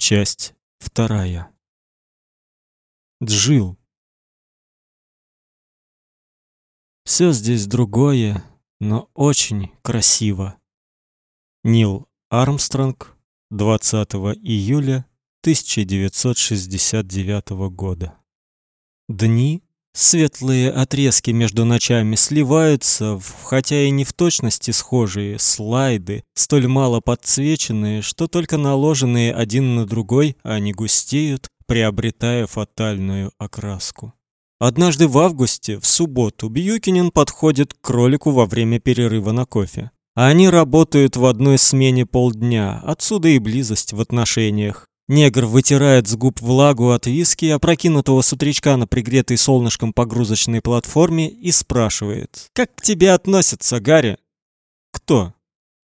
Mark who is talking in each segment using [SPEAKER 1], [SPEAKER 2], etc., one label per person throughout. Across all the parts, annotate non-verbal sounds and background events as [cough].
[SPEAKER 1] Часть вторая. Джил. Все здесь другое, но очень красиво. Нил Армстронг, 20 июля 1969 года. Дни Светлые отрезки между ночами сливаются в, хотя и не в точности схожие, слайды, столь мало подсвеченные, что только наложенные один на другой, они густеют, приобретая фатальную окраску. Однажды в августе, в субботу, Бьюкинин подходит к кролику во время перерыва на кофе. Они работают в одной смене полдня, отсюда и близость в отношениях. Негр вытирает с губ влагу от виски, опрокинутого с утречка на пригретой солнышком погрузочной платформе, и спрашивает: "Как к тебе относятся, Гарри?" "Кто?"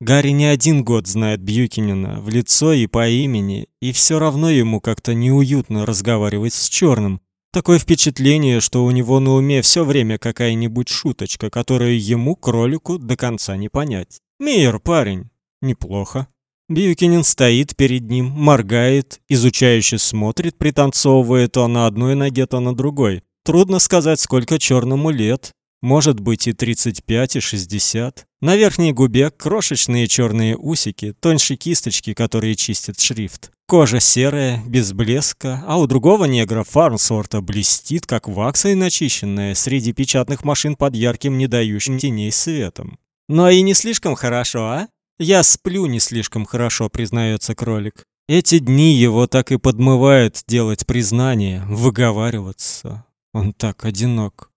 [SPEAKER 1] Гарри не один год знает Бьюкинина в лицо и по имени, и все равно ему как-то неуютно разговаривать с черным. Такое впечатление, что у него на уме все время какая-нибудь шуточка, которую ему кролику до конца не понять. Мир, парень, неплохо. Бьюкинин стоит перед ним, моргает, изучающе смотрит, пританцовывая то на одной ноге, то на другой. Трудно сказать, сколько черному лет. Может быть и 35, и 60. На верхней губе крошечные черные усики, тоньше кисточки, которые чистят шрифт. Кожа серая, без блеска, а у другого негра фармсорта блестит, как ваксой начищенная, среди печатных машин под ярким, не дающим теней светом. Но и не слишком хорошо, а? Я сплю не слишком хорошо, признается кролик. Эти дни его так и подмывает делать признание, выговариваться. Он так одинок.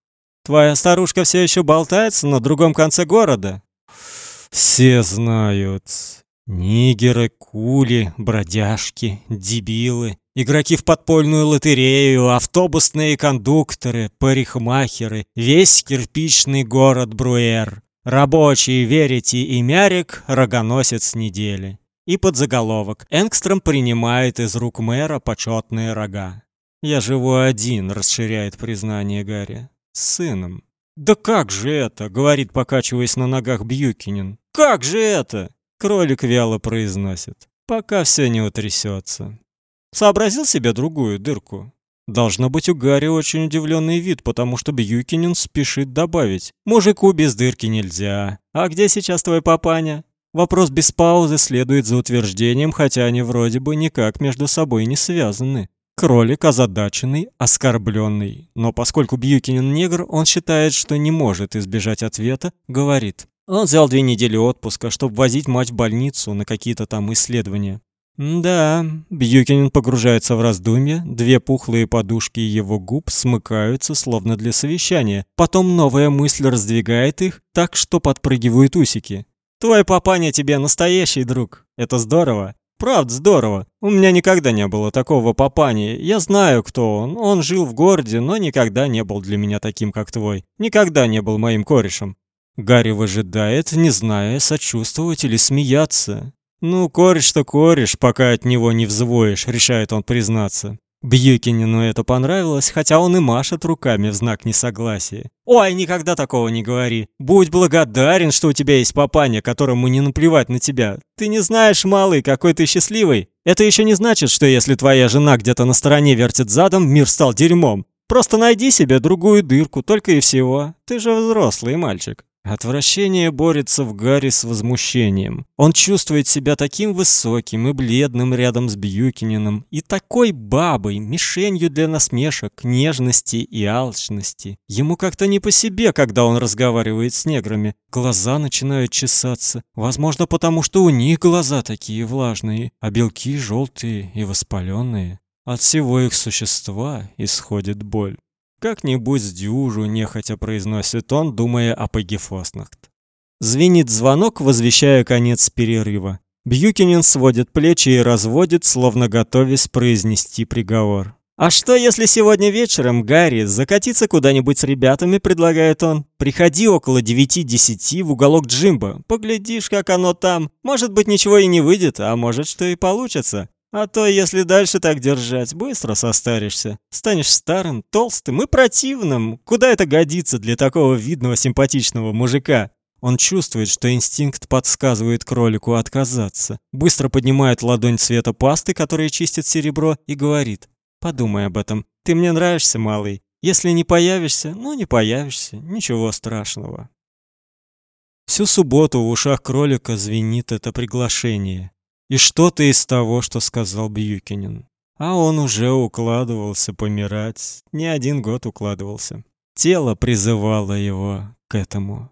[SPEAKER 1] Твоя старушка все еще болтается на другом конце города. Все знают. Нигеры, кули, бродяжки, дебилы, игроки в подпольную лотерею, автобусные кондукторы, парикмахеры, весь кирпичный город Бруэр. Рабочие верите и Мярик рогоносец недели. И под заголовок Энгстром принимает из рук мэра почетные рога. Я живу один, расширяет признание Гарри. С сыном. Да как же это, говорит, покачиваясь на ногах Бьюкинин. Как же это? Кролик вяло произносит. Пока все не утрясется. Сообразил себе другую дырку. Должно быть у Гарри очень удивленный вид, потому что Бьюкинин спешит добавить: "Мужику без дырки нельзя. А где сейчас твой папаня?" Вопрос без паузы следует за утверждением, хотя они вроде бы никак между собой не связаны. Кролик озадаченный, оскорбленный, но поскольку Бьюкинин негр, он считает, что не может избежать ответа, говорит: "Он взял две недели отпуска, чтобы возить мать в больницу на какие-то там исследования. Да, Бьюкинин погружается в раздумья, две пухлые подушки его губ смыкаются, словно для совещания. Потом новая мысль раздвигает их, так что подпрыгивают усики. Твой папаня тебе настоящий друг. Это здорово. Правда, здорово. У меня никогда не было такого папани. Я знаю, кто он. Он жил в городе, но никогда не был для меня таким, как твой. Никогда не был моим корешем. Гарри выжидает, не зная, сочувствовать или смеяться. Ну, кореш-то кореш, пока от него не взвоишь, решает он признаться. Бьюкинину это понравилось, хотя он и машет руками в знак несогласия. «Ой, никогда такого не говори. Будь благодарен, что у тебя есть папаня, которому не наплевать на тебя. Ты не знаешь, малый, какой ты счастливый. Это еще не значит, что если твоя жена где-то на стороне вертит задом, мир стал дерьмом. Просто найди себе другую дырку, только и всего. Ты же взрослый мальчик». Отвращение борется в Гарри с возмущением. Он чувствует себя таким высоким и бледным рядом с Бьюкининым и такой бабой, мишенью для насмешек, нежности и алчности. Ему как-то не по себе, когда он разговаривает с неграми. Глаза начинают чесаться, возможно, потому что у них глаза такие влажные, а белки желтые и воспаленные. От всего их существа исходит боль. Как-нибудь с дюжу, нехотя произносит он, думая о Пегифоснахт. Звенит звонок, возвещая конец перерыва. Бьюкинин сводит плечи и разводит, словно готовясь произнести приговор. «А что, если сегодня вечером, Гарри, закатиться куда-нибудь с ребятами?» – предлагает он. «Приходи около девяти-десяти в уголок Джимба. Поглядишь, как оно там. Может быть, ничего и не выйдет, а может, что и получится. А то, если дальше так держать, быстро состаришься. Станешь старым, толстым и противным. Куда это годится для такого видного, симпатичного мужика? Он чувствует, что инстинкт подсказывает кролику отказаться. Быстро поднимает ладонь цвета пасты, которая чистит серебро, и говорит: "Подумай об этом. Ты мне нравишься, малый. Если не появишься, ну не появишься, ничего страшного". Всю субботу в ушах кролика звенит это приглашение. И что-то из того, что сказал Бьюкинин. А он уже укладывался помирать, не один год укладывался. Тело призывало его к этому.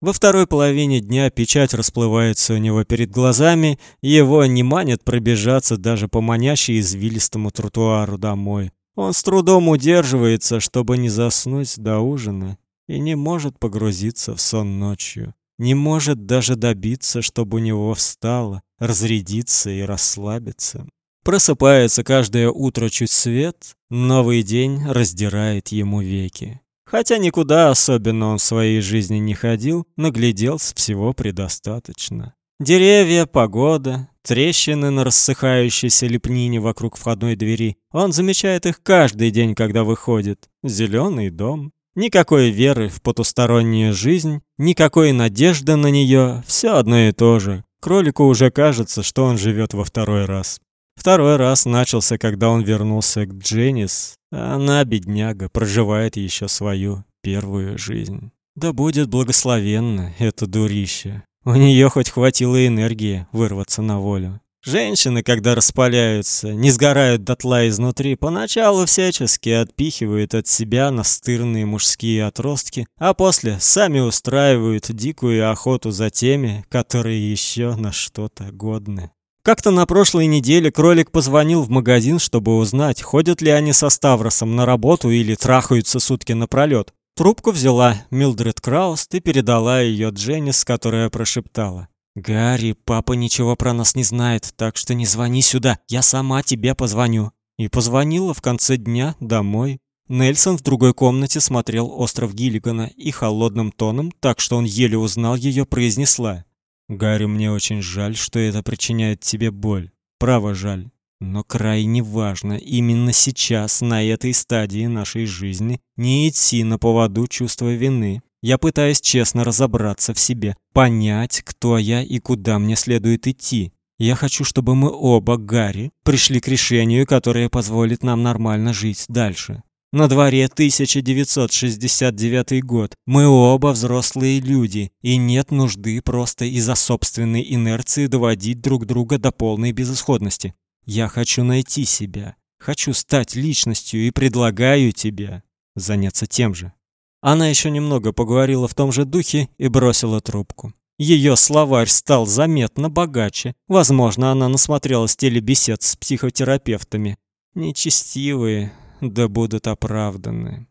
[SPEAKER 1] Во второй половине дня печать расплывается у него перед глазами, его не манит пробежаться даже по манящей извилистому тротуару домой. Он с трудом удерживается, чтобы не заснуть до ужина, и не может погрузиться в сон ночью не может даже добиться, чтобы у него встало, разрядиться и расслабиться. Просыпается каждое утро чуть свет, новый день раздирает ему веки. Хотя никуда особенно он в своей жизни не ходил, нагляделся всего предостаточно. Деревья, погода, трещины на рассыхающейся лепнине вокруг входной двери. Он замечает их каждый день, когда выходит. Зеленый дом, Никакой веры в потустороннюю жизнь, никакой надежды на нее, все одно и то же. Кролику уже кажется, что он живет во второй раз. Второй раз начался, когда он вернулся к Дженнис, а она, бедняга, проживает еще свою первую жизнь. Да будет благословенна это дурище. У нее хоть хватило энергии вырваться на волю. Женщины, когда распаляются, не сгорают дотла изнутри, поначалу всячески отпихивают от себя настырные мужские отростки, а после сами устраивают дикую охоту за теми, которые еще на что-то годны. Как-то на прошлой неделе кролик позвонил в магазин, чтобы узнать, ходят ли они со Ставросом на работу или трахаются сутки напролет. Трубку взяла Милдред Крауст и передала ее Дженнис, которая прошептала: «Гарри, папа ничего про нас не знает, так что не звони сюда, я сама тебе позвоню». И позвонила в конце дня домой. Нельсон в другой комнате смотрел «Остров Гиллигана» и холодным тоном, так что он еле узнал ее, произнесла. «Гарри, мне очень жаль, что это причиняет тебе боль. Право жаль. Но крайне важно именно сейчас, на этой стадии нашей жизни, не идти на поводу чувства вины, я пытаюсь честно разобраться в себе, понять, кто я и куда мне следует идти. Я хочу, чтобы мы оба, Гарри, пришли к решению, которое позволит нам нормально жить дальше. На дворе 1969 год. Мы оба взрослые люди, и нет нужды просто из-за собственной инерции доводить друг друга до полной безысходности. Я хочу найти себя, хочу стать личностью и предлагаю тебе заняться тем же. Она еще немного поговорила в том же духе и бросила трубку. Ее словарь стал заметно богаче. Возможно, она насмотрелась телебесед с психотерапевтами. Нечестивые, да будут оправданы.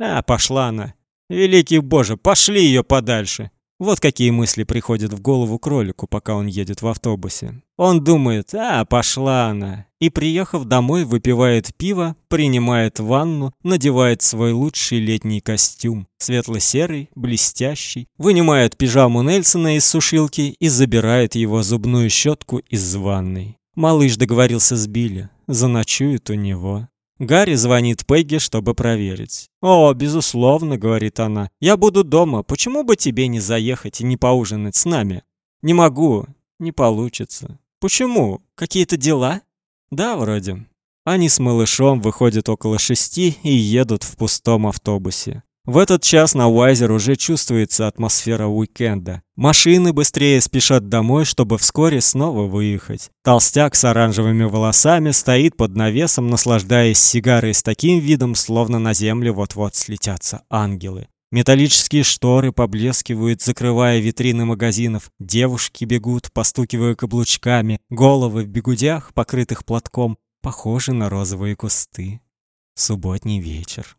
[SPEAKER 1] А, пошла она. Великий Боже, пошли ее подальше. Вот какие мысли приходят в голову кролику, пока он едет в автобусе. Он думает: "А, пошла она". И приехав домой, выпивает пиво, принимает ванну, надевает свой лучший летний костюм, светло-серый, блестящий, вынимает пижаму Нельсона из сушилки и забирает его зубную щетку из ванной. Малыш договорился с Билли, заночует у него. Гарри звонит Пегги, чтобы проверить. "О, безусловно", говорит она. "Я буду дома. Почему бы тебе не заехать и не поужинать с нами?" "Не могу. Не получится." "Почему? Какие-то дела?" "Да, вроде." Они с малышом выходят около шести и едут в пустом автобусе. В этот час на Уайзер уже чувствуется атмосфера уикенда. Машины быстрее спешат домой, чтобы вскоре снова выехать. Толстяк с оранжевыми волосами стоит под навесом, наслаждаясь сигарой с таким видом, словно на землю вот-вот слетятся ангелы. Металлические шторы поблескивают, закрывая витрины магазинов. Девушки бегут, постукивая каблучками. Головы в бегудях, покрытых платком, похожи на розовые кусты. Субботний вечер.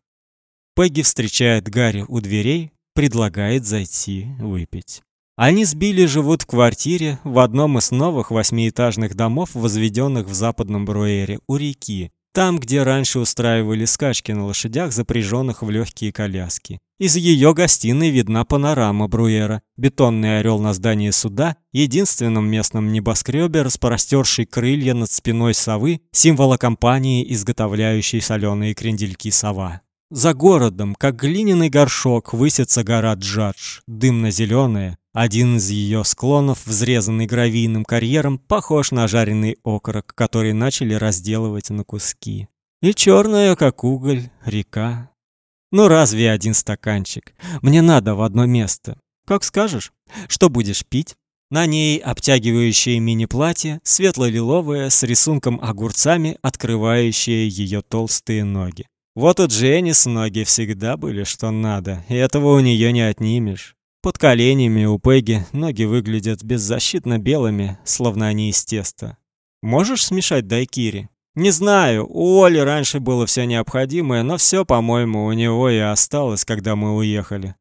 [SPEAKER 1] Пегги встречает Гарри у дверей, предлагает зайти выпить. Они с Билли живут в квартире в одном из новых восьмиэтажных домов, возведенных в западном Бруэре у реки, там, где раньше устраивали скачки на лошадях, запряженных в легкие коляски. Из ее гостиной видна панорама Бруэра, бетонный орел на здании суда, единственном местном небоскребе, распростерший крылья над спиной совы, символа компании, изготовляющей соленые крендельки сова. За городом, как глиняный горшок, высится гора Джадж, дымно-зеленая. Один из ее склонов, взрезанный гравийным карьером, похож на жареный окорок, который начали разделывать на куски. И черная, как уголь, река. Ну разве один стаканчик? Мне надо в одно место. Как скажешь. Что будешь пить? На ней обтягивающее мини-платье, светло-лиловое, с рисунком огурцами, открывающее ее толстые ноги. Вот у Дженнис ноги всегда были что надо, и этого у нее не отнимешь. Под коленями у Пегги ноги выглядят беззащитно белыми, словно они из теста. Можешь смешать дайкири? Не знаю, у Оли раньше было все необходимое, но все, по-моему, у него и осталось, когда мы уехали.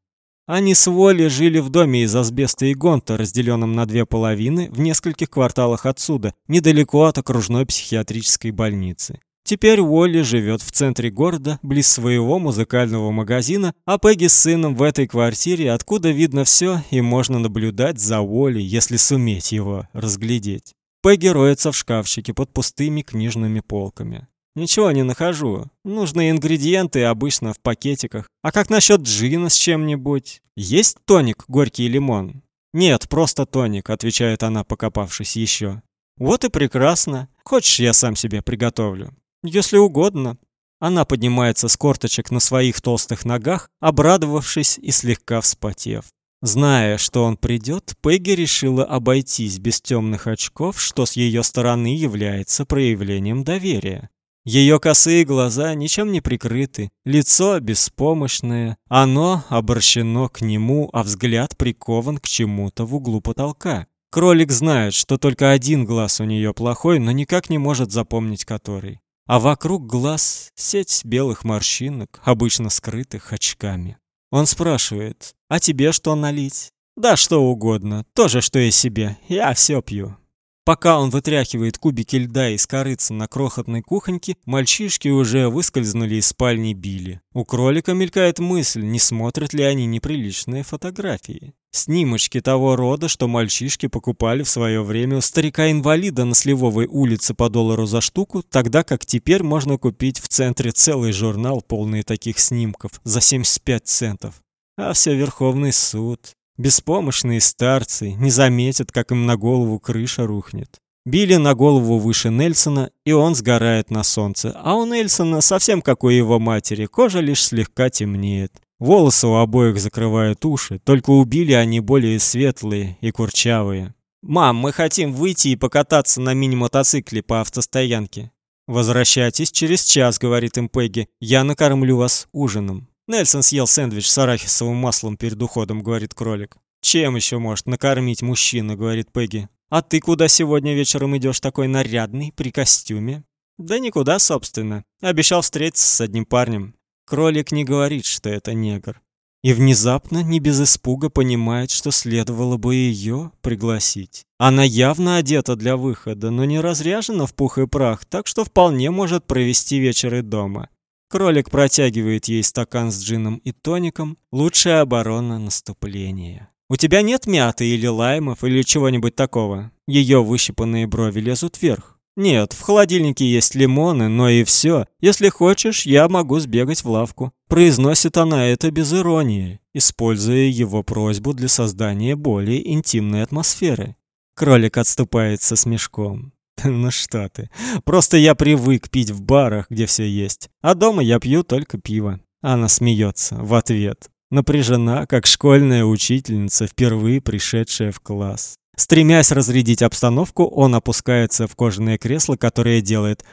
[SPEAKER 1] Они с Волей жили в доме из асбеста и гонта, разделенном на две половины, в нескольких кварталах отсюда, недалеко от окружной психиатрической больницы. Теперь Уолли живет в центре города, близ своего музыкального магазина, а Пегги с сыном в этой квартире, откуда видно все и можно наблюдать за Уолли, если суметь его разглядеть. Пегги роется в шкафчике под пустыми книжными полками. Ничего не нахожу. Нужные ингредиенты обычно в пакетиках. А как насчет джина с чем-нибудь? Есть тоник горький лимон? Нет, просто тоник, отвечает она, покопавшись еще. Вот и прекрасно. Хочешь, я сам себе приготовлю? Если угодно. Она поднимается с корточек на своих толстых ногах, обрадовавшись и слегка вспотев. Зная, что он придет, Пегги решила обойтись без темных очков, что с ее стороны является проявлением доверия. Ее косые глаза ничем не прикрыты, лицо беспомощное, оно обращено к нему, а взгляд прикован к чему-то в углу потолка. Кролик знает, что только один глаз у нее плохой, но никак не может запомнить который. А вокруг глаз сеть белых морщинок, обычно скрытых очками. Он спрашивает: "А тебе что налить?" "Да что угодно, то же, что и себе. Я все пью". Пока он вытряхивает кубики льда из корыца на крохотной кухоньке, мальчишки уже выскользнули из спальни Билли. У кролика мелькает мысль, не смотрят ли они неприличные фотографии. Снимочки того рода, что мальчишки покупали в свое время у старика-инвалида на Сливовой улице по доллару за штуку, тогда как теперь можно купить в центре целый журнал, полный таких снимков, за 75 центов. А все Верховный суд. Беспомощные старцы не заметят, как им на голову крыша рухнет. Билли на голову выше Нельсона, и он сгорает на солнце, а у Нельсона совсем как у его матери, кожа лишь слегка темнеет. Волосы у обоих закрывают уши, только у Билли они более светлые и курчавые. «Мам, мы хотим выйти и покататься на мини-мотоцикле по автостоянке». «Возвращайтесь через час», — говорит им Пегги. «Я накормлю вас ужином». Нельсон съел сэндвич с арахисовым маслом перед уходом, говорит кролик. Чем еще может накормить мужчина, говорит Пегги. А ты куда сегодня вечером идешь такой нарядный, при костюме? Да никуда, собственно. Обещал встретиться с одним парнем. Кролик не говорит, что это негр. И внезапно, не без испуга, понимает, что следовало бы ее пригласить. Она явно одета для выхода, но не разряжена в пух и прах, так что вполне может провести вечер и дома. Кролик протягивает ей стакан с джином и тоником. Лучшая оборона наступления. У тебя нет мяты или лаймов или чего-нибудь такого? Ее выщипанные брови лезут вверх. Нет, в холодильнике есть лимоны, но и все. Если хочешь, я могу сбегать в лавку. Произносит она это без иронии, используя его просьбу для создания более интимной атмосферы. Кролик отступает со смешком. [laughs] Ну что ты? Просто я привык пить в барах, где все есть. А дома я пью только пиво. Она смеется в ответ. Напряжена, как школьная учительница, впервые пришедшая в класс. Стремясь разрядить обстановку, он опускается в кожаное кресло, которое делает.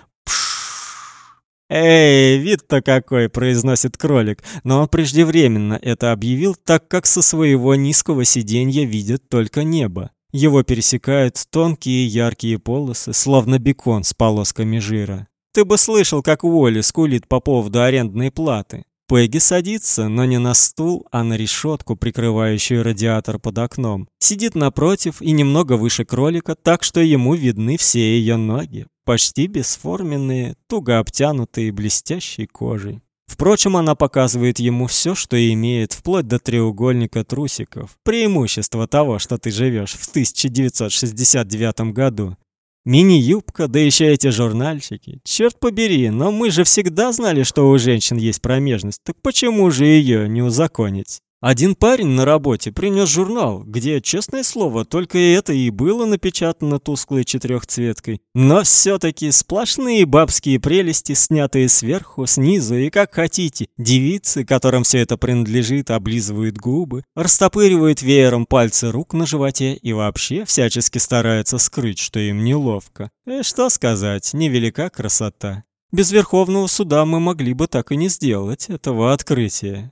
[SPEAKER 1] «Эй, вид-то какой!» – произносит кролик, но он преждевременно это объявил, так как со своего низкого сиденья видит только небо. Его пересекают тонкие яркие полосы, словно бекон с полосками жира. Ты бы слышал, как Уолли скулит по поводу арендной платы. Пегги садится, но не на стул, а на решетку, прикрывающую радиатор под окном. Сидит напротив и немного выше кролика, так что ему видны все ее ноги, почти бесформенные, туго обтянутые блестящей кожей. Впрочем, она показывает ему все, что имеет, вплоть до треугольника трусиков. Преимущество того, что ты живешь в 1969 году. Мини-юбка, да еще эти журнальчики. Черт побери, но мы же всегда знали, что у женщин есть промежность. Так почему же ее не узаконить? Один парень на работе принес журнал, где, честное слово, только это и было напечатано тусклой четырехцветкой. Но все-таки сплошные бабские прелести, снятые сверху, снизу и как хотите. Девицы, которым все это принадлежит, облизывают губы, растопыривают веером пальцы рук на животе и вообще всячески стараются скрыть, что им неловко. И что сказать, невелика красота. Без Верховного суда мы могли бы так и не сделать этого открытия.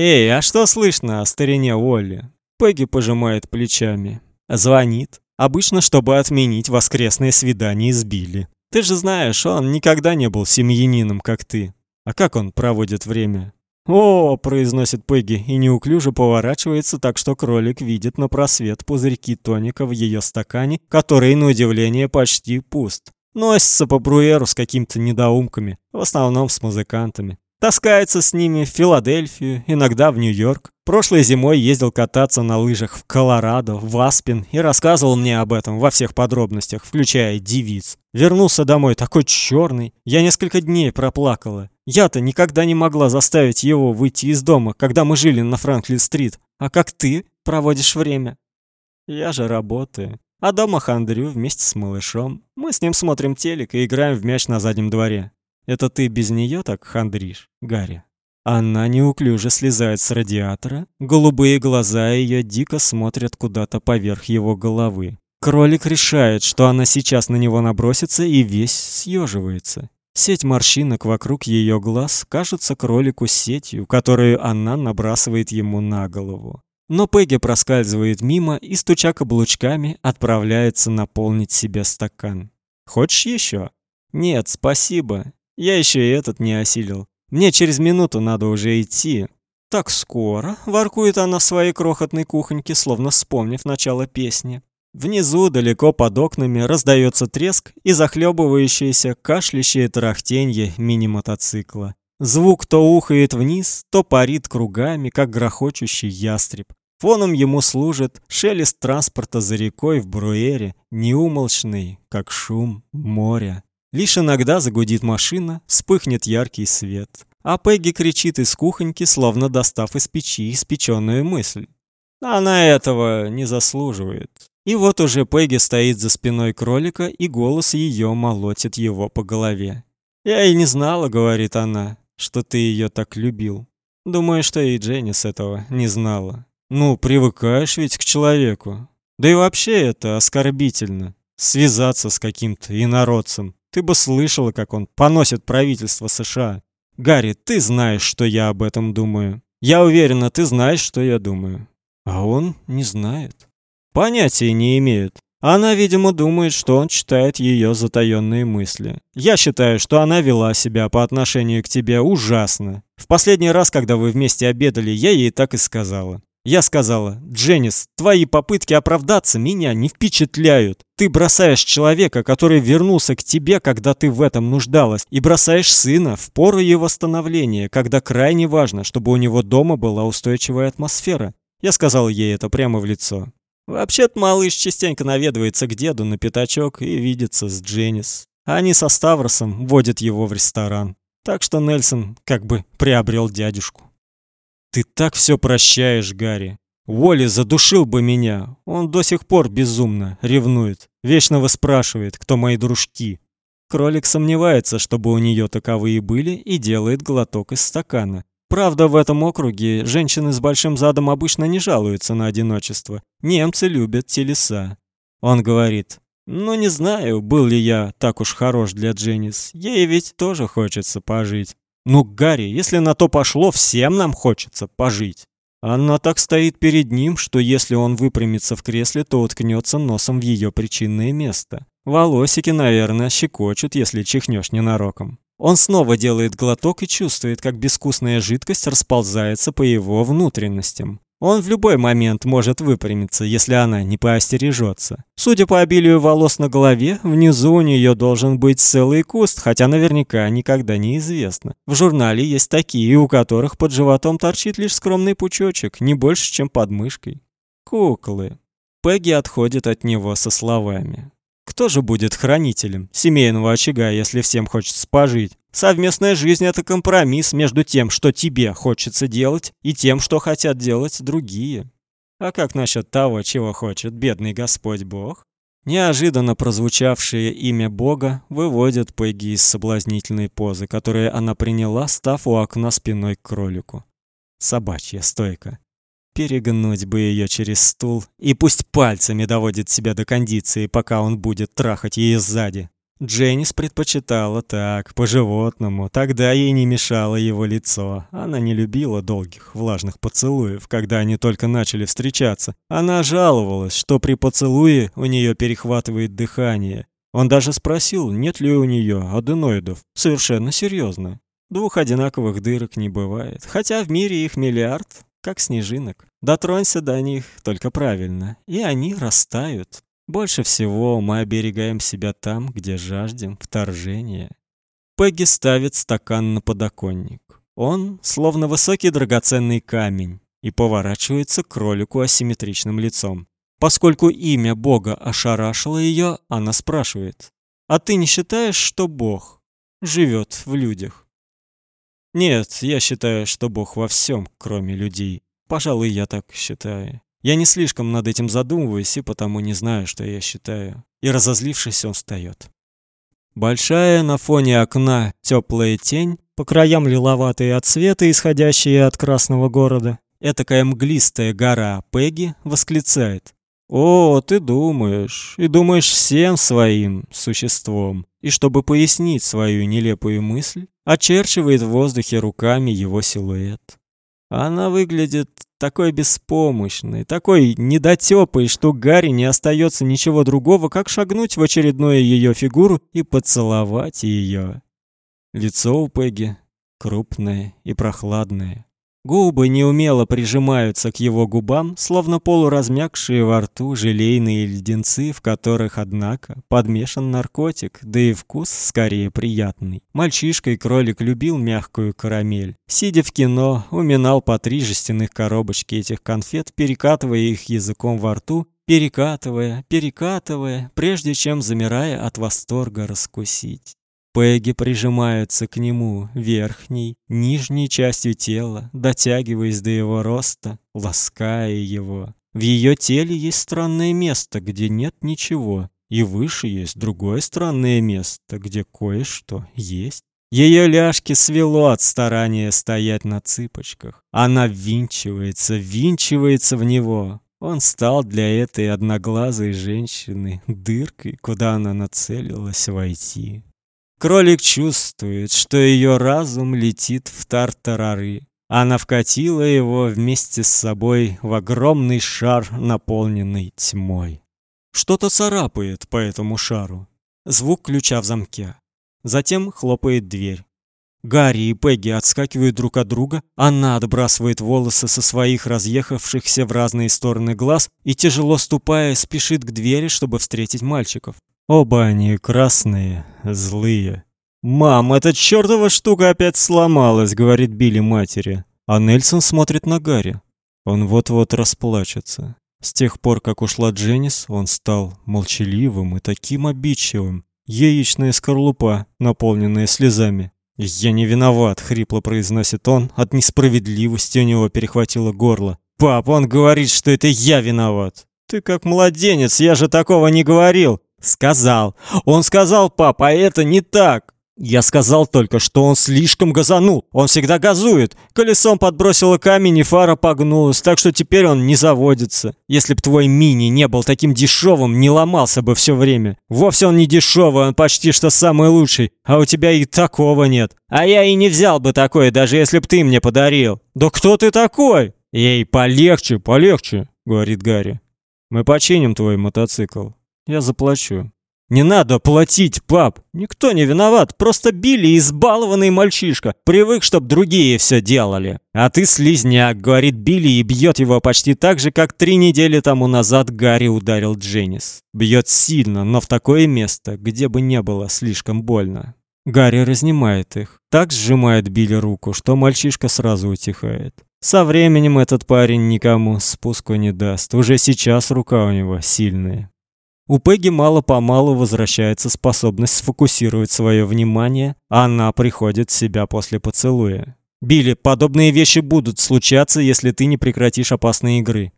[SPEAKER 1] «Эй, а что слышно о старине Уолли?» Пегги пожимает плечами. Звонит. Обычно, чтобы отменить воскресное свидание с Билли. Ты же знаешь, он никогда не был семьянином, как ты. А как он проводит время? «О!» – произносит Пегги и неуклюже поворачивается так, что кролик видит на просвет пузырьки тоника в ее стакане, который, на удивление, почти пуст. Носится по бруеру с какими-то недоумками, в основном с музыкантами. Таскается с ними в Филадельфию, иногда в Нью-Йорк. Прошлой зимой ездил кататься на лыжах в Колорадо, в Аспен и рассказывал мне об этом во всех подробностях, включая девиц. Вернулся домой такой черный. Я несколько дней проплакала. Я-то никогда не могла заставить его выйти из дома, когда мы жили на Франклин-стрит. А как ты проводишь время? Я же работаю. А дома хандрю вместе с малышом. Мы с ним смотрим телек и играем в мяч на заднем дворе. Это ты без нее так хандришь, Гарри? Она неуклюже слезает с радиатора, голубые глаза ее дико смотрят куда-то поверх его головы. Кролик решает, что она сейчас на него набросится и весь съеживается. Сеть морщинок вокруг ее глаз кажется кролику сетью, которую она набрасывает ему на голову. Но Пегги проскальзывает мимо и, стуча каблучками, отправляется наполнить себе стакан. «Хочешь еще?» «Нет, спасибо. Я еще и этот не осилил. Мне через минуту надо уже идти. Так скоро, воркует она в своей крохотной кухоньке, словно вспомнив начало песни. Внизу, далеко под окнами, раздается треск и захлебывающееся кашлящее тарахтенье мини-мотоцикла. Звук то ухает вниз, то парит кругами, как грохочущий ястреб. Фоном ему служит шелест транспорта за рекой в Бруэре, неумолчный, как шум моря. Лишь иногда загудит машина, вспыхнет яркий свет. А Пегги кричит из кухоньки, словно достав из печи испеченную мысль. Она этого не заслуживает. И вот уже Пегги стоит за спиной кролика, и голос ее молотит его по голове. «Я и не знала», — говорит она, — «что ты ее так любил». Думаю, что и Дженни с этого не знала. Ну, привыкаешь ведь к человеку. Да и вообще это оскорбительно. Связаться с каким-то инородцем. Ты бы слышала, как он поносит правительство США. Гарри, ты знаешь, что я об этом думаю. Я уверена, ты знаешь, что я думаю. А он не знает. Понятия не имеет. Она, видимо, думает, что он читает ее затаённые мысли. Я считаю, что она вела себя по отношению к тебе ужасно. В последний раз, когда вы вместе обедали, я ей так и сказала. Я сказала, Дженнис, твои попытки оправдаться меня не впечатляют. Ты бросаешь человека, который вернулся к тебе, когда ты в этом нуждалась, и бросаешь сына в пору его становления, когда крайне важно, чтобы у него дома была устойчивая атмосфера. Я сказал ей это прямо в лицо. Вообще-то малыш частенько наведывается к деду на пятачок и видится с Дженнис. Они со Ставросом водят его в ресторан. Так что Нельсон как бы приобрел дядюшку. Ты так все прощаешь, Гарри. Уолли задушил бы меня. Он до сих пор безумно ревнует. Вечно выспрашивает, кто мои дружки. Кролик сомневается, чтобы у нее таковые были, и делает глоток из стакана. Правда, в этом округе женщины с большим задом обычно не жалуются на одиночество. Немцы любят телеса. Он говорит, ну не знаю, был ли я так уж хорош для Дженнис. Ей ведь тоже хочется пожить. Ну, Гарри, если на то пошло, всем нам хочется пожить. Она так стоит перед ним, что если он выпрямится в кресле, то уткнется носом в ее причинное место. Волосики, наверное, щекочут, если чихнешь ненароком. Он снова делает глоток и чувствует, как безвкусная жидкость расползается по его внутренностям. Он в любой момент может выпрямиться, если она не поостережется. Судя по обилию волос на голове, внизу у нее должен быть целый куст, хотя наверняка никогда не известно. В журнале есть такие, у которых под животом торчит лишь скромный пучочек, не больше, чем под мышкой. Куклы. Пегги отходит от него со словами. Кто же будет хранителем семейного очага, если всем хочется пожить? Совместная жизнь это компромисс между тем, что тебе хочется делать, и тем, что хотят делать другие. А как насчет того, чего хочет бедный Господь Бог? Неожиданно прозвучавшее имя Бога выводит Пегги из соблазнительной позы, которую она приняла, став у окна спиной к кролику. Собачья стойка. Перегнуть бы ее через стул, и пусть пальцами доводит себя до кондиции, пока он будет трахать ее сзади. Дженнис предпочитала так, по-животному. Тогда ей не мешало его лицо. Она не любила долгих, влажных поцелуев, когда они только начали встречаться. Она жаловалась, что при поцелуе у нее перехватывает дыхание. Он даже спросил, нет ли у нее аденоидов. Совершенно серьезно. Двух одинаковых дырок не бывает, хотя в мире их миллиард, как снежинок. Дотронься до них только правильно, и они растают. Больше всего мы оберегаем себя там, где жаждем вторжения. Пегги ставит стакан на подоконник. Он словно высокий драгоценный камень и поворачивается к кролику асимметричным лицом. Поскольку имя Бога ошарашило ее, она спрашивает: "А ты не считаешь, что Бог живет в людях?" "Нет, я считаю, что Бог во всем, кроме людей. Пожалуй, я так считаю. Я не слишком над этим задумываюсь и потому не знаю, что я считаю. И разозлившись, он встает. Большая на фоне окна теплая тень, по краям лиловатые отсветы, исходящие от красного города. Этакая мглистая гора Пеги восклицает: "О, ты думаешь, и думаешь всем своим существом". И чтобы пояснить свою нелепую мысль, очерчивает в воздухе руками его силуэт. Она выглядит такой беспомощный, такой недотёпой, что Гарри не остается ничего другого, как шагнуть в очередную ее фигуру и поцеловать ее. Лицо у Пегги крупное и прохладное. Губы неумело прижимаются к его губам, словно полуразмякшие во рту желейные леденцы, в которых, однако, подмешан наркотик, да и вкус скорее приятный. Мальчишка и кролик любил мягкую карамель. Сидя в кино, уминал по три жестяных коробочки этих конфет, перекатывая их языком во рту, перекатывая, перекатывая, прежде чем замирая от восторга раскусить. Пегги прижимается к нему верхней, нижней частью тела, дотягиваясь до его роста, лаская его. В ее теле есть странное место, где нет ничего, и выше есть другое странное место, где кое-что есть. Ее ляжки свело от старания стоять на цыпочках. Она ввинчивается, ввинчивается в него. Он стал для этой одноглазой женщины дыркой, куда она нацелилась войти. Кролик чувствует, что ее разум летит в тартарары. Она вкатила его вместе с собой в огромный шар, наполненный тьмой. Что-то царапает по этому шару. Звук ключа в замке. Затем хлопает дверь. Гарри и Пегги отскакивают друг от друга. Она отбрасывает волосы со своих разъехавшихся в разные стороны глаз и тяжело ступая спешит к двери, чтобы встретить мальчиков. Оба они красные, злые. «Мам, эта чертова штука опять сломалась», — говорит Билли матери. А Нельсон смотрит на Гарри. Он вот-вот расплачется. С тех пор, как ушла Дженнис, он стал молчаливым и таким обидчивым. Яичная скорлупа, наполненная слезами. «Я не виноват», — хрипло произносит он. От несправедливости у него перехватило горло. «Пап, он говорит, что это я виноват». «Ты как младенец, я же такого не говорил». Сказал. Он сказал, папа, а это не так. Я сказал только, что он слишком газанул. Он всегда газует. Колесом подбросило камень и фара погнулась, так что теперь он не заводится. Если б твой мини не был таким дешевым, не ломался бы все время. Вовсе он не дешевый, он почти что самый лучший. А у тебя и такого нет. А я и не взял бы такой, даже если б ты мне подарил. Да кто ты такой? Ей, полегче, полегче, говорит Гарри. Мы починим твой мотоцикл. Я заплачу. Не надо платить, пап. Никто не виноват, просто Билли избалованный мальчишка, привык, чтоб другие все делали. А ты слизняк, говорит Билли и бьет его почти так же, как три недели тому назад Гарри ударил Дженнис. Бьет сильно, но в такое место, где бы не было слишком больно. Гарри разнимает их, так сжимает Билли руку, что мальчишка сразу утихает. Со временем этот парень никому спуску не даст. Уже сейчас рука у него сильная. У Пегги мало-помалу возвращается способность сфокусировать свое внимание, а она приходит в себя после поцелуя. Билли, подобные вещи будут случаться, если ты не прекратишь опасные игры.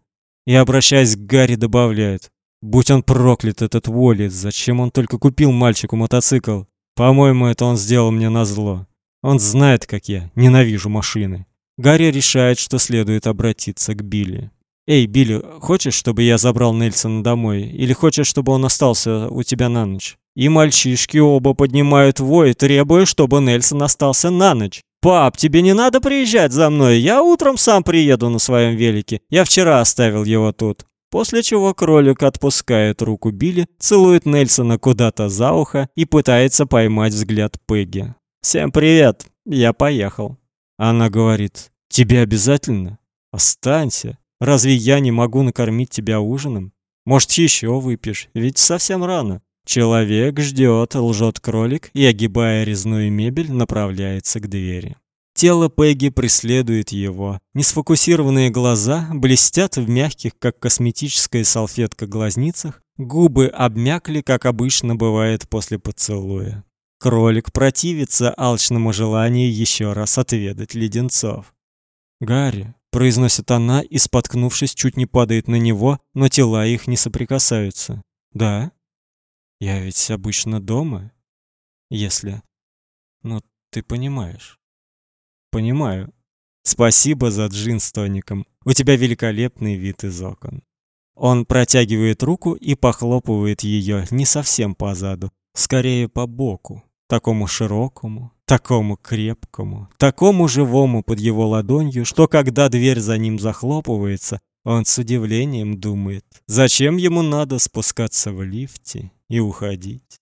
[SPEAKER 1] И обращаясь к Гарри, добавляет: "Будь он проклят этот Уолли, зачем он только купил мальчику мотоцикл? По-моему, это он сделал мне назло. Он знает, как я ненавижу машины". Гарри решает, что следует обратиться к Билли. Эй, Билли, хочешь, чтобы я забрал Нельсона домой, или хочешь, чтобы он остался у тебя на ночь? И мальчишки оба поднимают вой, требуя, чтобы Нельсон остался на ночь. Пап, тебе не надо приезжать за мной. Я утром сам приеду на своем велике. Я вчера оставил его тут. После чего кролик отпускает руку Билли, целует Нельсона куда-то за ухо и пытается поймать взгляд Пегги. Всем привет. Я поехал. Она говорит: "Тебе обязательно? Останься. Разве я не могу накормить тебя ужином? Может, еще выпьешь? Ведь совсем рано. Человек ждет, лжет кролик и, огибая резную мебель, направляется к двери. Тело Пегги преследует его. Несфокусированные глаза блестят в мягких, как косметическая салфетка, глазницах. Губы обмякли, как обычно бывает после поцелуя. Кролик противится алчному желанию еще раз отведать леденцов. Гарри, произносит она и, споткнувшись, чуть не падает на него, но тела их не соприкасаются. Да? Я ведь обычно дома, если Ну, ты понимаешь. Понимаю. Спасибо за джин с тоником. У тебя великолепный вид из окон. Он протягивает руку и похлопывает ее не совсем по заду, скорее по боку, такому широкому, такому крепкому, такому живому под его ладонью, что когда дверь за ним захлопывается, он с удивлением думает, зачем ему надо спускаться в лифте и уходить.